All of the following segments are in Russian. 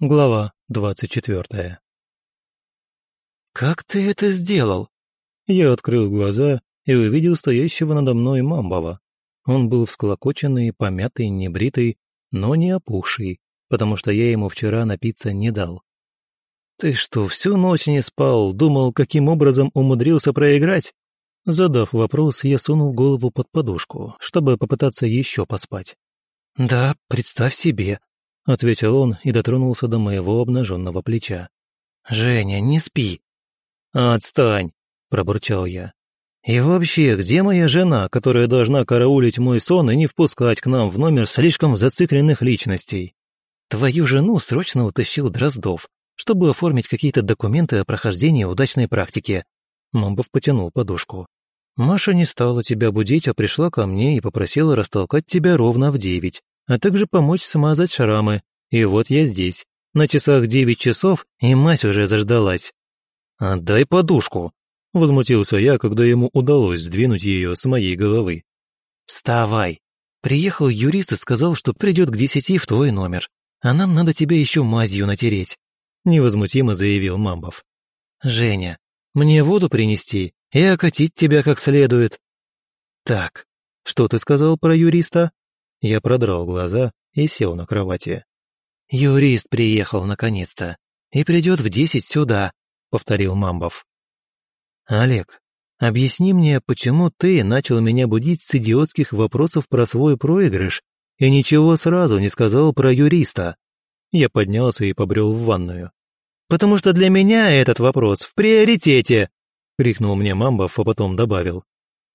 Глава двадцать четвертая. «Как ты это сделал?» Я открыл глаза и увидел стоящего надо мной Мамбова. Он был всклокоченный, помятый, небритый, но не опухший, потому что я ему вчера напиться не дал. «Ты что, всю ночь не спал, думал, каким образом умудрился проиграть?» Задав вопрос, я сунул голову под подушку, чтобы попытаться еще поспать. «Да, представь себе», — ответил он и дотронулся до моего обнаженного плеча. «Женя, не спи!» «Отстань!» — пробурчал я. «И вообще, где моя жена, которая должна караулить мой сон и не впускать к нам в номер слишком зацикленных личностей? Твою жену срочно утащил Дроздов, чтобы оформить какие-то документы о прохождении удачной практики». Мамбов потянул подушку. «Маша не стала тебя будить, а пришла ко мне и попросила растолкать тебя ровно в девять а также помочь смазать шрамы. И вот я здесь. На часах девять часов, и мать уже заждалась. «Отдай подушку!» — возмутился я, когда ему удалось сдвинуть ее с моей головы. «Вставай! Приехал юрист и сказал, что придет к десяти в твой номер, а нам надо тебя еще мазью натереть», — невозмутимо заявил Мамбов. «Женя, мне воду принести и окатить тебя как следует». «Так, что ты сказал про юриста?» Я продрал глаза и сел на кровати. «Юрист приехал наконец-то и придет в десять сюда», — повторил Мамбов. «Олег, объясни мне, почему ты начал меня будить с идиотских вопросов про свой проигрыш и ничего сразу не сказал про юриста?» Я поднялся и побрел в ванную. «Потому что для меня этот вопрос в приоритете!» — крикнул мне Мамбов, а потом добавил.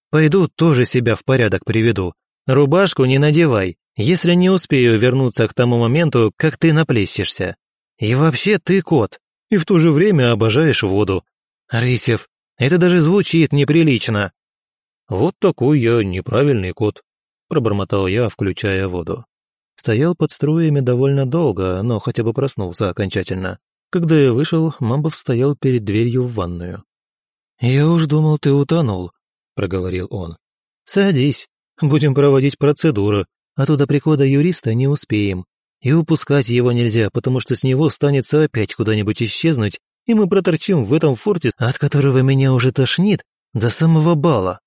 «Пойду тоже себя в порядок приведу, Рубашку не надевай, если не успею вернуться к тому моменту, как ты наплещешься. И вообще ты кот, и в то же время обожаешь воду. Рысев, это даже звучит неприлично. Вот такой я неправильный кот, пробормотал я, включая воду. Стоял под струями довольно долго, но хотя бы проснулся окончательно. Когда я вышел, Мамбов стоял перед дверью в ванную. «Я уж думал, ты утонул», — проговорил он. «Садись, Будем проводить процедуру, а то до прихода юриста не успеем. И упускать его нельзя, потому что с него станется опять куда-нибудь исчезнуть, и мы проторчим в этом форте, от которого меня уже тошнит, до самого бала.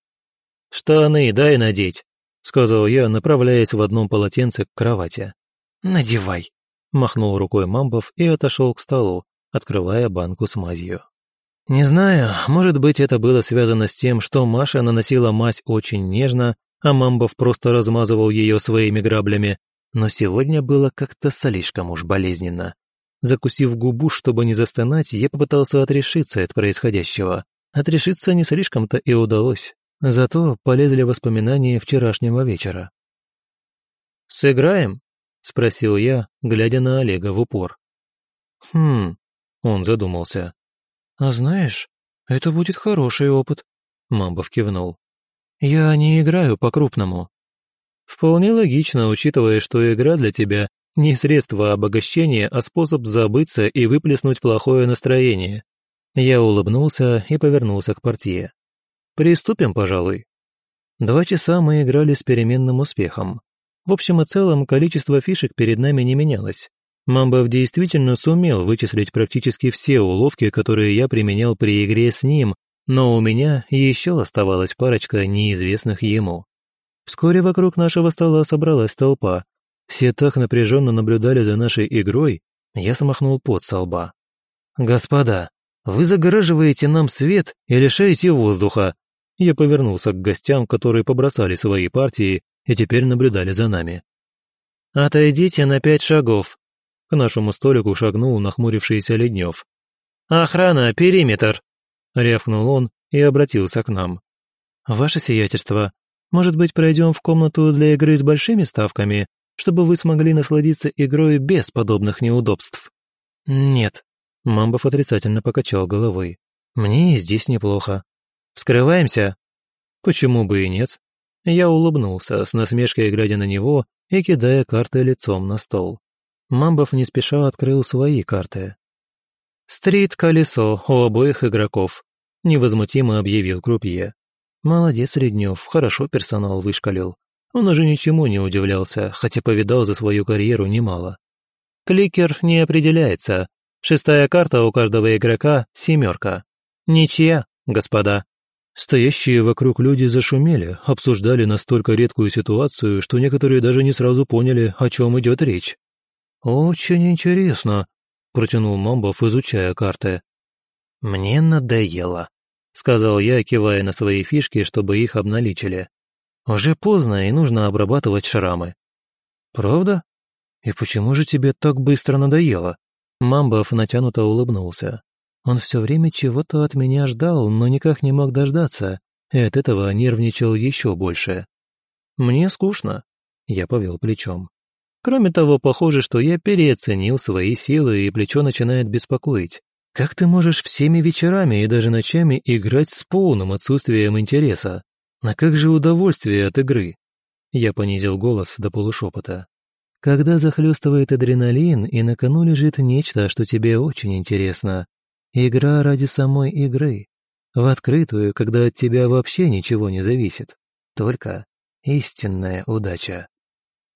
«Штаны дай надеть», — сказал я, направляясь в одном полотенце к кровати. «Надевай», — махнул рукой Мамбов и отошел к столу, открывая банку с мазью. Не знаю, может быть, это было связано с тем, что Маша наносила мазь очень нежно, а Мамбов просто размазывал ее своими граблями, но сегодня было как-то слишком уж болезненно. Закусив губу, чтобы не застонать, я попытался отрешиться от происходящего. Отрешиться не слишком-то и удалось. Зато полезли воспоминания вчерашнего вечера. «Сыграем?» — спросил я, глядя на Олега в упор. «Хм...» — он задумался. «А знаешь, это будет хороший опыт», — Мамбов кивнул. «Я не играю по-крупному». «Вполне логично, учитывая, что игра для тебя не средство обогащения, а способ забыться и выплеснуть плохое настроение». Я улыбнулся и повернулся к партии. «Приступим, пожалуй». Два часа мы играли с переменным успехом. В общем и целом, количество фишек перед нами не менялось. Мамбов действительно сумел вычислить практически все уловки, которые я применял при игре с ним, но у меня еще оставалась парочка неизвестных ему. Вскоре вокруг нашего стола собралась толпа. Все так напряженно наблюдали за нашей игрой, я смахнул пот со лба. «Господа, вы загораживаете нам свет и лишаете воздуха!» Я повернулся к гостям, которые побросали свои партии и теперь наблюдали за нами. «Отойдите на пять шагов!» К нашему столику шагнул нахмурившийся Леднев. «Охрана, периметр!» Рявкнул он и обратился к нам. «Ваше сиятельство, может быть, пройдем в комнату для игры с большими ставками, чтобы вы смогли насладиться игрой без подобных неудобств?» «Нет», — Мамбов отрицательно покачал головой. «Мне здесь неплохо. Вскрываемся?» «Почему бы и нет?» Я улыбнулся, с насмешкой глядя на него и кидая карты лицом на стол. Мамбов не спеша открыл свои карты. «Стрит-колесо у обоих игроков», — невозмутимо объявил Крупье. «Молодец, Леднев, хорошо персонал вышкалил. Он уже ничему не удивлялся, хотя повидал за свою карьеру немало. Кликер не определяется. Шестая карта у каждого игрока — семерка. Ничья, господа». Стоящие вокруг люди зашумели, обсуждали настолько редкую ситуацию, что некоторые даже не сразу поняли, о чем идет речь. «Очень интересно», — протянул Мамбов, изучая карты. «Мне надоело», — сказал я, кивая на свои фишки, чтобы их обналичили. «Уже поздно, и нужно обрабатывать шрамы». «Правда? И почему же тебе так быстро надоело?» Мамбов натянуто улыбнулся. Он все время чего-то от меня ждал, но никак не мог дождаться, и от этого нервничал еще больше. «Мне скучно», — я повел плечом. Кроме того, похоже, что я переоценил свои силы, и плечо начинает беспокоить. Как ты можешь всеми вечерами и даже ночами играть с полным отсутствием интереса? А как же удовольствие от игры? Я понизил голос до полушепота. Когда захлестывает адреналин, и на кону лежит нечто, что тебе очень интересно, Игра ради самой игры. В открытую, когда от тебя вообще ничего не зависит. Только истинная удача.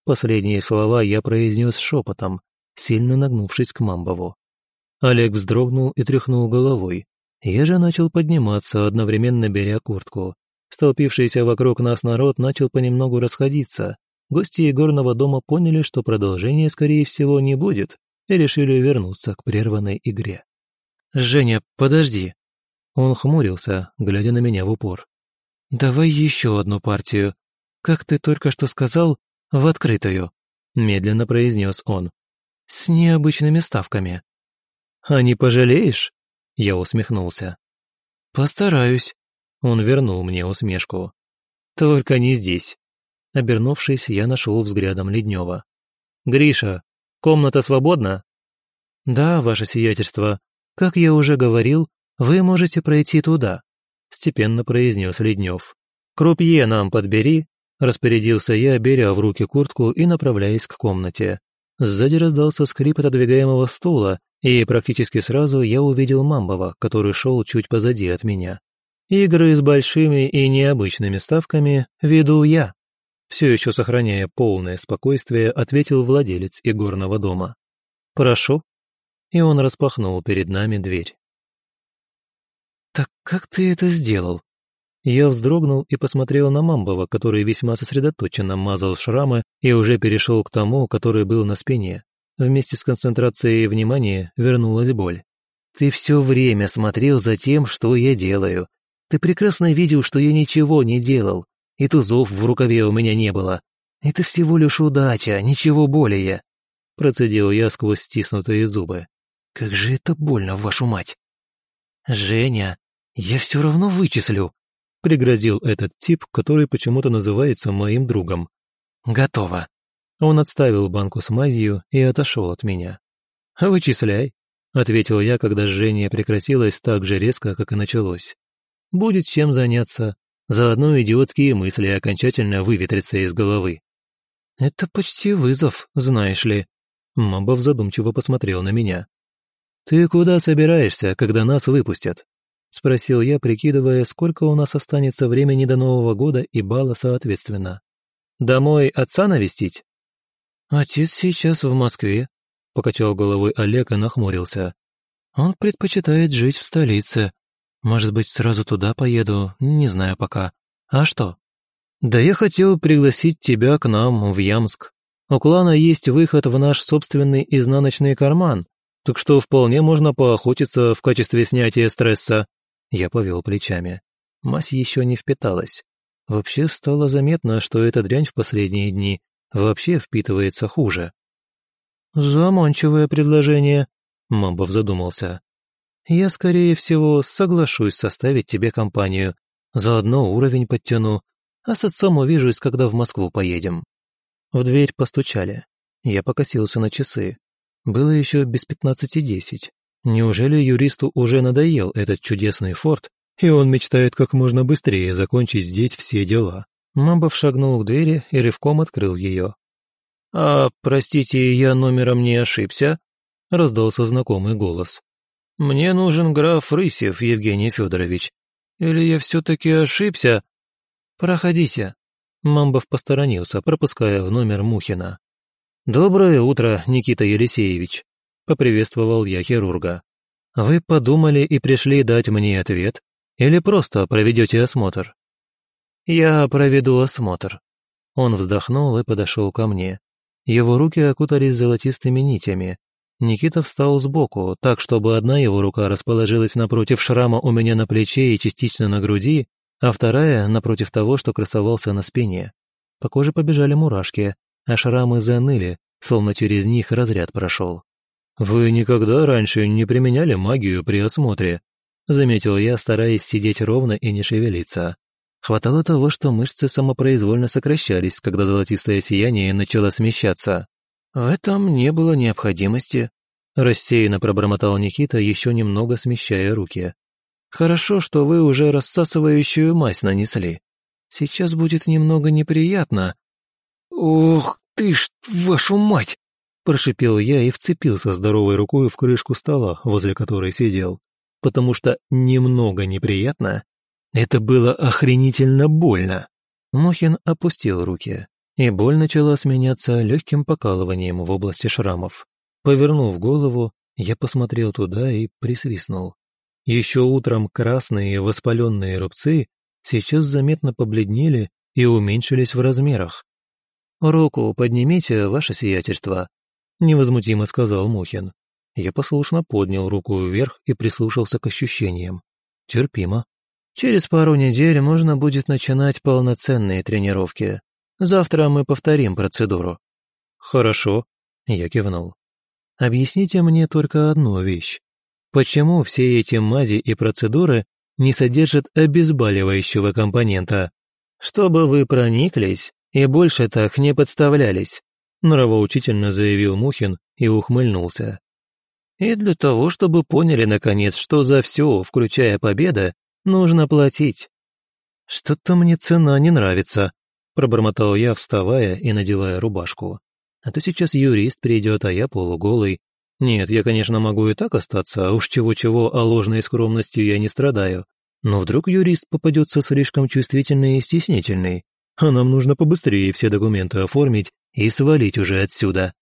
Последние слова я произнес шепотом, сильно нагнувшись к Мамбову. Олег вздрогнул и тряхнул головой. Я же начал подниматься, одновременно беря куртку. Столпившийся вокруг нас народ начал понемногу расходиться. Гости игорного дома поняли, что продолжения, скорее всего, не будет, и решили вернуться к прерванной игре. «Женя, подожди!» Он хмурился, глядя на меня в упор. «Давай еще одну партию. Как ты только что сказал, в открытую», — медленно произнес он. «С необычными ставками». «А не пожалеешь?» — я усмехнулся. «Постараюсь», — он вернул мне усмешку. «Только не здесь». Обернувшись, я нашел взглядом Леднева. «Гриша, комната свободна?» «Да, ваше сиятельство. «Как я уже говорил, вы можете пройти туда», — степенно произнес Леднев. «Крупье нам подбери», — распорядился я, беря в руки куртку и направляясь к комнате. Сзади раздался скрип отодвигаемого стула, и практически сразу я увидел Мамбова, который шел чуть позади от меня. Игры с большими и необычными ставками веду я. Все еще сохраняя полное спокойствие, ответил владелец игорного дома. «Прошу» и он распахнул перед нами дверь. «Так как ты это сделал?» Я вздрогнул и посмотрел на Мамбова, который весьма сосредоточенно мазал шрамы и уже перешел к тому, который был на спине. Вместе с концентрацией внимания вернулась боль. «Ты все время смотрел за тем, что я делаю. Ты прекрасно видел, что я ничего не делал, и тузов в рукаве у меня не было. Это всего лишь удача, ничего более», — процедил я сквозь стиснутые зубы. Как же это больно, вашу мать! Женя, я все равно вычислю, пригрозил этот тип, который почему-то называется моим другом. Готово. Он отставил банку с мазью и отошел от меня. «Вычисляй», — ответил я, когда жжение прекратилось так же резко, как и началось. «Будет чем заняться. Заодно идиотские мысли окончательно выветрятся из головы». «Это почти вызов, знаешь ли». Мамбов задумчиво посмотрел на меня. «Ты куда собираешься, когда нас выпустят?» — спросил я, прикидывая, сколько у нас останется времени до Нового года и бала соответственно. «Домой отца навестить?» «Отец сейчас в Москве», — покачал головой Олег и нахмурился. «Он предпочитает жить в столице. Может быть, сразу туда поеду, не знаю пока. А что?» «Да я хотел пригласить тебя к нам в Ямск. У клана есть выход в наш собственный изнаночный карман, так что вполне можно поохотиться в качестве снятия стресса. Я повел плечами. Мазь еще не впиталась. Вообще стало заметно, что эта дрянь в последние дни вообще впитывается хуже. «Заманчивое предложение», — Мамбов задумался. «Я, скорее всего, соглашусь составить тебе компанию. Заодно уровень подтяну, а с отцом увижусь, когда в Москву поедем». В дверь постучали. Я покосился на часы. Было еще без пятнадцати десять. Неужели юристу уже надоел этот чудесный форт, и он мечтает как можно быстрее закончить здесь все дела? Мамбов шагнул к двери и рывком открыл ее. «А, простите, я номером не ошибся?» — раздался знакомый голос. «Мне нужен граф Рысев, Евгений Федорович. Или я все-таки ошибся?» «Проходите». Мамбов посторонился, пропуская в номер Мухина. «Доброе утро, Никита Елисеевич», — поприветствовал я хирурга. «Вы подумали и пришли дать мне ответ? Или просто проведете осмотр?» «Я проведу осмотр». Он вздохнул и подошел ко мне. Его руки окутались золотистыми нитями. Никита встал сбоку, так, чтобы одна его рука расположилась напротив шрама у меня на плече и частично на груди, а вторая — напротив того, что красовался на спине. По коже побежали мурашки, а шрамы заныли, словно через них разряд прошел. «Вы никогда раньше не применяли магию при осмотре?» — заметил я, стараясь сидеть ровно и не шевелиться. Хватало того, что мышцы самопроизвольно сокращались, когда золотистое сияние начало смещаться. «В этом не было необходимости», — рассеянно пробормотал Никита, еще немного смещая руки. «Хорошо, что вы уже рассасывающую мазь нанесли. Сейчас будет немного неприятно». «Ух ты ж, вашу мать!» — прошипел я и вцепился здоровой рукой в крышку стола, возле которой сидел. Потому что немного неприятно — это было охренительно больно. Мохин опустил руки, и боль начала сменяться легким покалыванием в области шрамов. Повернув голову, я посмотрел туда и присвистнул. Еще утром красные воспаленные рубцы сейчас заметно побледнели и уменьшились в размерах. «Руку поднимите, ваше сиятельство», — невозмутимо сказал Мухин. Я послушно поднял руку вверх и прислушался к ощущениям. Терпимо. Через пару недель можно будет начинать полноценные тренировки. Завтра мы повторим процедуру». «Хорошо», — я кивнул. «Объясните мне только одну вещь. Почему все эти мази и процедуры не содержат обезболивающего компонента? Чтобы вы прониклись и больше так не подставлялись», нравоучительно заявил Мухин и ухмыльнулся. «И для того, чтобы поняли, наконец, что за все, включая победа, нужно платить». «Что-то мне цена не нравится», Пробормотал я, вставая и надевая рубашку. А то сейчас юрист придет, а я полуголый. Нет, я, конечно, могу и так остаться, а уж чего-чего, а ложной скромностью я не страдаю. Но вдруг юрист попадется слишком чувствительный и стеснительный, а нам нужно побыстрее все документы оформить и свалить уже отсюда.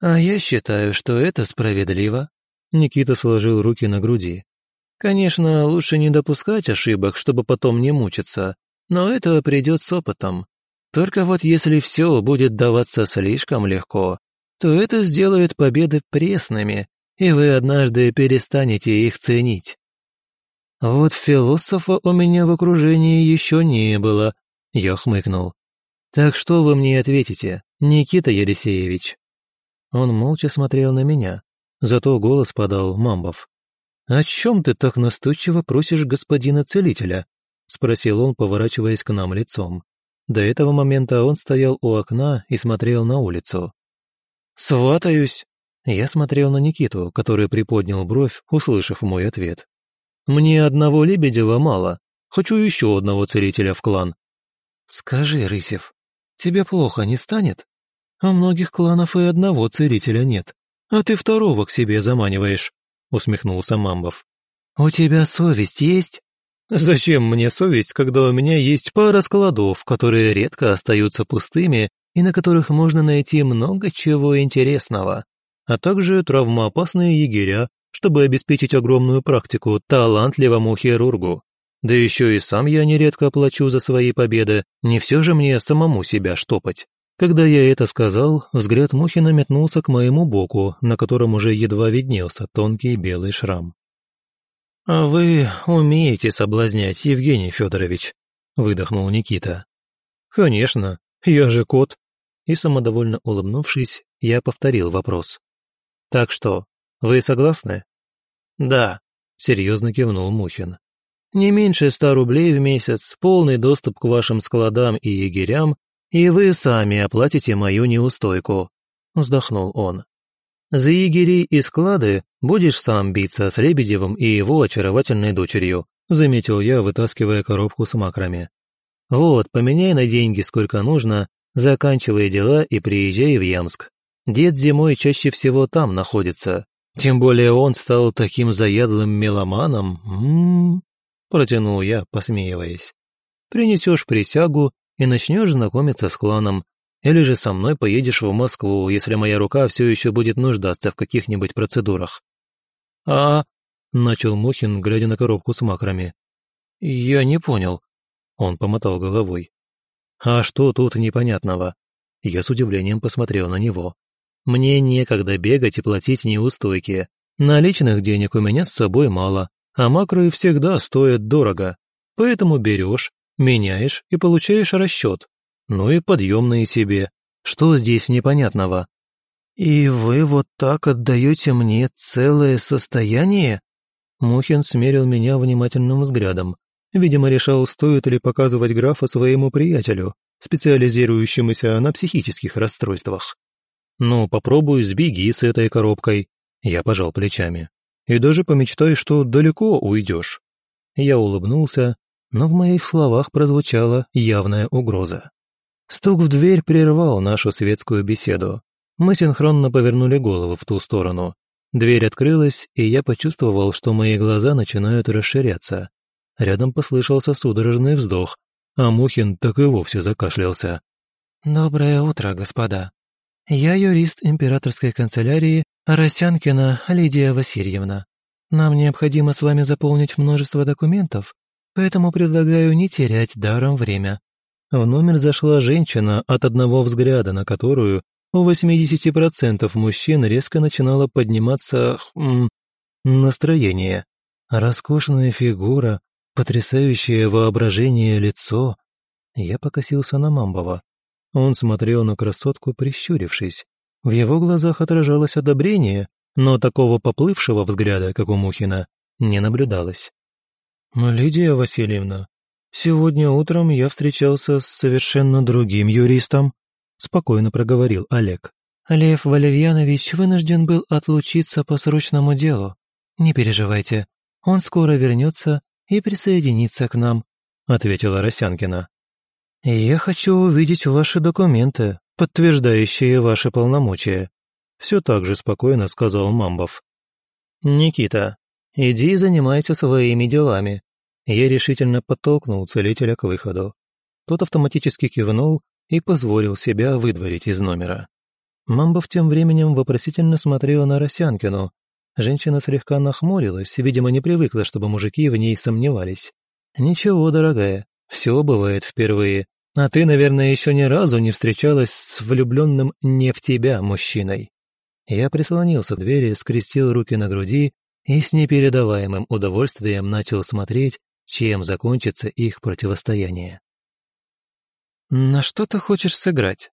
А я считаю, что это справедливо. Никита сложил руки на груди. Конечно, лучше не допускать ошибок, чтобы потом не мучиться, но это придет с опытом. Только вот если все будет даваться слишком легко, то это сделает победы пресными, и вы однажды перестанете их ценить. Вот философа у меня в окружении еще не было, я хмыкнул. Так что вы мне ответите, Никита Елисеевич? Он молча смотрел на меня, зато голос подал Мамбов. «О чем ты так настойчиво просишь господина целителя?» — спросил он, поворачиваясь к нам лицом. До этого момента он стоял у окна и смотрел на улицу. «Сватаюсь!» Я смотрел на Никиту, который приподнял бровь, услышав мой ответ. «Мне одного Лебедева мало. Хочу еще одного целителя в клан». «Скажи, Рысев, тебе плохо не станет? У многих кланов и одного целителя нет, а ты второго к себе заманиваешь», — усмехнулся Мамбов. «У тебя совесть есть?» Зачем мне совесть, когда у меня есть пара складов, которые редко остаются пустыми и на которых можно найти много чего интересного, а также травмоопасные егеря, чтобы обеспечить огромную практику талантливому хирургу. Да еще и сам я нередко плачу за свои победы, не все же мне самому себя штопать. Когда я это сказал, взгляд Мухина метнулся к моему боку, на котором уже едва виднелся тонкий белый шрам. «А вы умеете соблазнять, Евгений Федорович», — выдохнул Никита. «Конечно, я же кот». И самодовольно улыбнувшись, я повторил вопрос. «Так что, вы согласны?» «Да», — серьезно кивнул Мухин. «Не меньше ста рублей в месяц, полный доступ к вашим складам и егерям, и вы сами оплатите мою неустойку», — вздохнул он. За егерей и склады будешь сам биться с Лебедевым и его очаровательной дочерью», заметил я, вытаскивая коробку с макрами. «Вот, поменяй на деньги сколько нужно, заканчивай дела и приезжай в Ямск. Дед зимой чаще всего там находится. Тем более он стал таким заядлым меломаном. М -м -м, протянул я, посмеиваясь. Принесешь присягу и начнешь знакомиться с кланом. Или же со мной поедешь в Москву, если моя рука все еще будет нуждаться в каких-нибудь процедурах». «А...» — начал Мухин, глядя на коробку с макрами. «Я не понял». Он помотал головой. «А что тут непонятного?» Я с удивлением посмотрел на него. «Мне некогда бегать и платить неустойки. Наличных денег у меня с собой мало, а макры всегда стоят дорого. Поэтому берешь, меняешь и получаешь расчет. Ну и подъемные себе. Что здесь непонятного? «И вы вот так отдаете мне целое состояние?» Мухин смерил меня внимательным взглядом. Видимо, решал, стоит ли показывать графа своему приятелю, специализирующемуся на психических расстройствах. «Ну, попробуй сбеги с этой коробкой», я пожал плечами. «И даже помечтай, что далеко уйдешь». Я улыбнулся, но в моих словах прозвучала явная угроза. Стук в дверь прервал нашу светскую беседу. Мы синхронно повернули головы в ту сторону. Дверь открылась, и я почувствовал, что мои глаза начинают расширяться. Рядом послышался судорожный вздох, а Мухин так и вовсе закашлялся. «Доброе утро, господа. Я юрист императорской канцелярии Росянкина Лидия Васильевна. Нам необходимо с вами заполнить множество документов, поэтому предлагаю не терять даром время». В номер зашла женщина, от одного взгляда на которую у 80% мужчин резко начинало подниматься м, настроение. Роскошная фигура, потрясающее воображение лицо. Я покосился на Мамбова. Он смотрел на красотку, прищурившись. В его глазах отражалось одобрение, но такого поплывшего взгляда, как у Мухина, не наблюдалось. «Лидия Васильевна, сегодня утром я встречался с совершенно другим юристом», спокойно проговорил Олег. «Лев Валерьянович вынужден был отлучиться по срочному делу. Не переживайте, он скоро вернется и присоединится к нам», ответила Росянкина. «Я хочу увидеть ваши документы, подтверждающие ваши полномочия», все так же спокойно сказал Мамбов. «Никита, иди занимайся своими делами». Я решительно подтолкнул целителя к выходу. Тот автоматически кивнул и позволил себя выдворить из номера. Мамбов тем временем вопросительно смотрел на Росянкину. Женщина слегка нахмурилась, видимо, не привыкла, чтобы мужики в ней сомневались. «Ничего, дорогая, все бывает впервые. А ты, наверное, еще ни разу не встречалась с влюбленным не в тебя мужчиной. Я прислонился к двери, скрестил руки на груди и с непередаваемым удовольствием начал смотреть, чем закончится их противостояние. «На что ты хочешь сыграть?»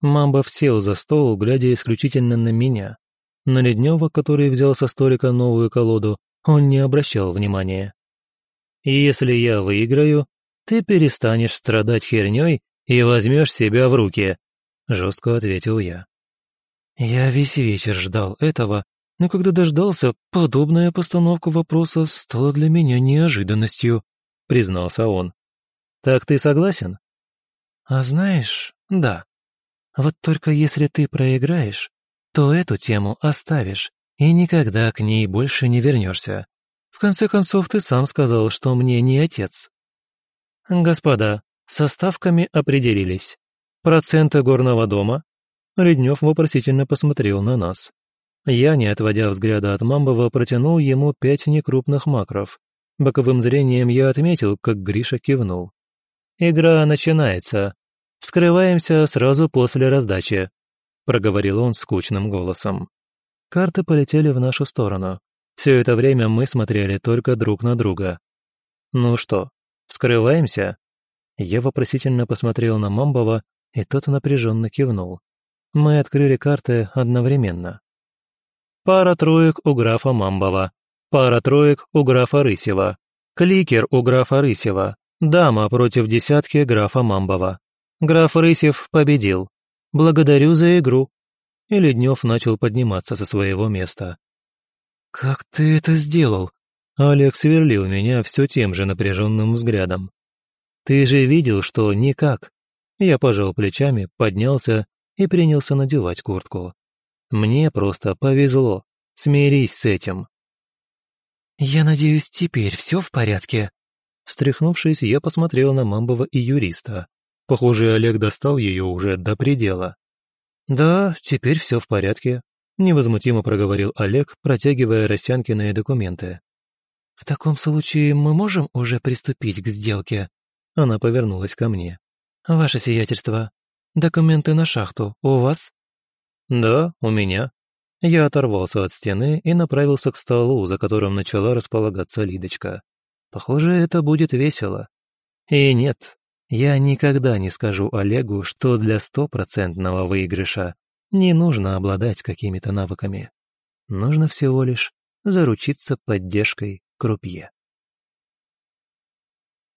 Мамба сел за стол, глядя исключительно на меня. На Леднева, который взял со столика новую колоду, он не обращал внимания. «Если я выиграю, ты перестанешь страдать херней и возьмешь себя в руки», — жестко ответил я. Я весь вечер ждал этого, но когда дождался, подобная постановка вопроса стала для меня неожиданностью, признался он. Так ты согласен? А знаешь, да. Вот только если ты проиграешь, то эту тему оставишь и никогда к ней больше не вернешься. В конце концов, ты сам сказал, что мне не отец. «Господа, со ставками определились. Проценты горного дома?» Леднев вопросительно посмотрел на нас. Я, не отводя взгляда от Мамбова, протянул ему пять некрупных макров. Боковым зрением я отметил, как Гриша кивнул. «Игра начинается. Вскрываемся сразу после раздачи», — проговорил он скучным голосом. Карты полетели в нашу сторону. Все это время мы смотрели только друг на друга. «Ну что, Вскрываемся?» Я вопросительно посмотрел на Мамбова, и тот напряженно кивнул. Мы открыли карты одновременно. Пара троек у графа Мамбова, пара троек у графа Рысева, кликер у графа Рысева, дама против десятки графа Мамбова. Граф Рысев победил. Благодарю за игру. И Леднев начал подниматься со своего места. «Как ты это сделал?» Олег сверлил меня все тем же напряженным взглядом. «Ты же видел, что никак». Я пожал плечами, поднялся и принялся надевать куртку. «Мне просто повезло. Смирись с этим». «Я надеюсь, теперь все в порядке?» Встряхнувшись, я посмотрел на Мамбова и юриста. Похоже, Олег достал ее уже до предела. «Да, теперь все в порядке», — невозмутимо проговорил Олег, протягивая Росянкиные документы. «В таком случае мы можем уже приступить к сделке?» Она повернулась ко мне. «Ваше сиятельство, документы на шахту у вас?» «Да, у меня». Я оторвался от стены и направился к столу, за которым начала располагаться Лидочка. Похоже, это будет весело. И нет, я никогда не скажу Олегу, что для стопроцентного выигрыша не нужно обладать какими-то навыками. Нужно всего лишь заручиться поддержкой крупье.